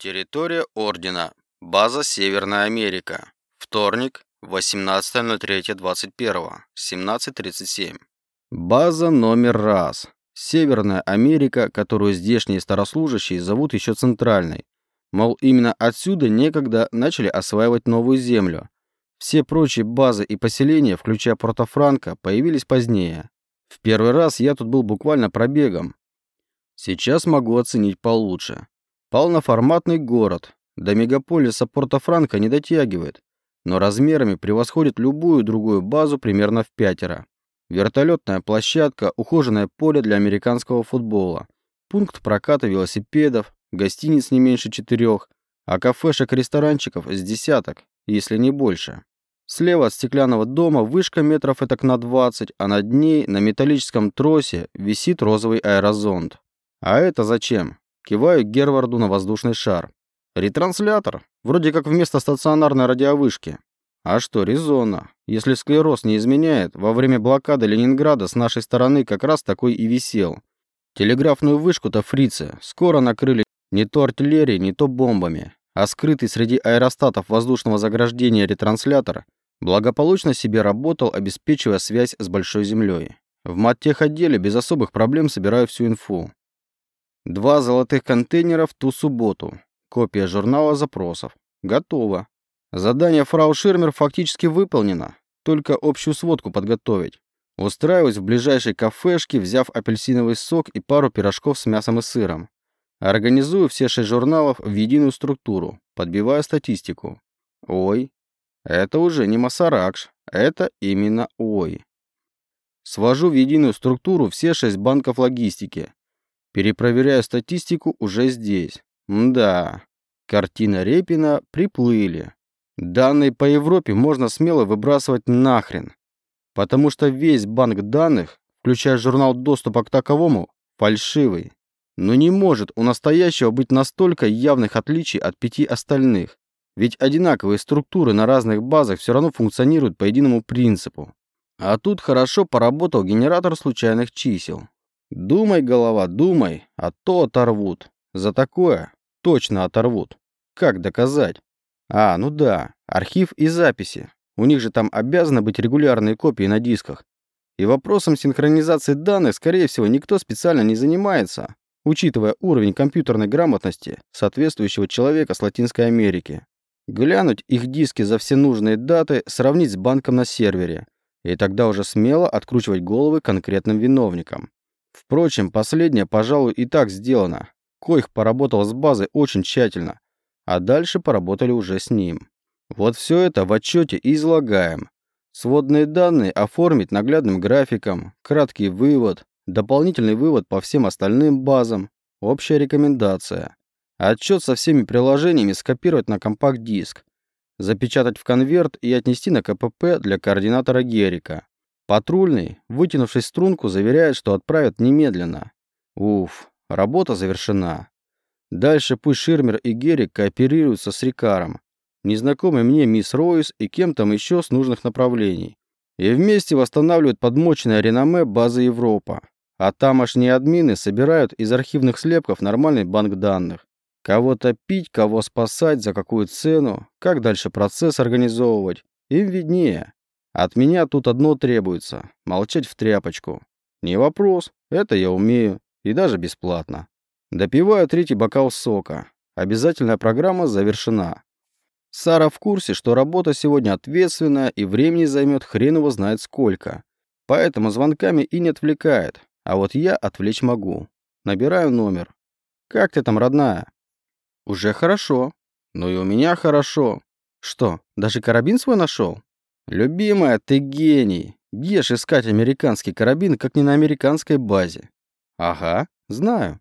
Территория Ордена. База Северная Америка. Вторник, 18.03.21. 17.37. База номер раз. Северная Америка, которую здешние старослужащие зовут еще Центральной. Мол, именно отсюда некогда начали осваивать новую землю. Все прочие базы и поселения, включая Порто-Франко, появились позднее. В первый раз я тут был буквально пробегом. Сейчас могу оценить получше. Полноформатный город. До мегаполиса Порто-Франко не дотягивает, но размерами превосходит любую другую базу примерно в пятеро. Вертолетная площадка, ухоженное поле для американского футбола, пункт проката велосипедов, гостиниц не меньше четырех, а кафешек-ресторанчиков с десяток, если не больше. Слева от стеклянного дома вышка метров этак на 20, а над ней на металлическом тросе висит розовый аэрозонд. А это зачем? Киваю Герварду на воздушный шар. Ретранслятор. Вроде как вместо стационарной радиовышки. А что, резонно. Если склероз не изменяет, во время блокады Ленинграда с нашей стороны как раз такой и висел. Телеграфную вышку-то фрицы скоро накрыли не то артиллерией, не то бомбами, а скрытый среди аэростатов воздушного заграждения ретранслятор благополучно себе работал, обеспечивая связь с Большой Землей. В маттех-отделе без особых проблем собираю всю инфу. Два золотых контейнера в ту субботу. Копия журнала запросов. Готово. Задание фрау Ширмер фактически выполнено. Только общую сводку подготовить. Устраиваюсь в ближайшей кафешке, взяв апельсиновый сок и пару пирожков с мясом и сыром. Организую все шесть журналов в единую структуру, подбивая статистику. Ой, это уже не Масаракш, это именно ой. Свожу в единую структуру все шесть банков логистики, Перепроверяю статистику уже здесь. Да, картина Репина приплыли. Данные по Европе можно смело выбрасывать нахрен. Потому что весь банк данных, включая журнал доступа к таковому, фальшивый. Но не может у настоящего быть настолько явных отличий от пяти остальных. Ведь одинаковые структуры на разных базах все равно функционируют по единому принципу. А тут хорошо поработал генератор случайных чисел. Думай, голова, думай, а то оторвут. За такое точно оторвут. Как доказать? А, ну да, архив и записи. У них же там обязаны быть регулярные копии на дисках. И вопросом синхронизации данных, скорее всего, никто специально не занимается, учитывая уровень компьютерной грамотности соответствующего человека с Латинской Америки. Глянуть их диски за все нужные даты, сравнить с банком на сервере, и тогда уже смело откручивать головы конкретным виновникам. Впрочем, последнее, пожалуй, и так сделано. Коих поработал с базой очень тщательно, а дальше поработали уже с ним. Вот все это в отчете и излагаем. Сводные данные оформить наглядным графиком, краткий вывод, дополнительный вывод по всем остальным базам, общая рекомендация. Отчет со всеми приложениями скопировать на компакт-диск, запечатать в конверт и отнести на КПП для координатора Герика. Патрульный, вытянувшись струнку, заверяет, что отправят немедленно. Уф, работа завершена. Дальше пусть Ширмер и Герик кооперируются с Рикаром, незнакомый мне мисс Ройс и кем там еще с нужных направлений. И вместе восстанавливают подмоченное реноме базы Европа. А тамошние админы собирают из архивных слепков нормальный банк данных. Кого топить, кого спасать, за какую цену, как дальше процесс организовывать, им виднее. От меня тут одно требуется — молчать в тряпочку. Не вопрос, это я умею, и даже бесплатно. Допиваю третий бокал сока. Обязательная программа завершена. Сара в курсе, что работа сегодня ответственная и времени займет хрен его знает сколько. Поэтому звонками и не отвлекает. А вот я отвлечь могу. Набираю номер. «Как ты там, родная?» «Уже хорошо. Ну и у меня хорошо. Что, даже карабин свой нашел?» «Любимая, ты гений! Ешь искать американский карабин, как не на американской базе». «Ага, знаю.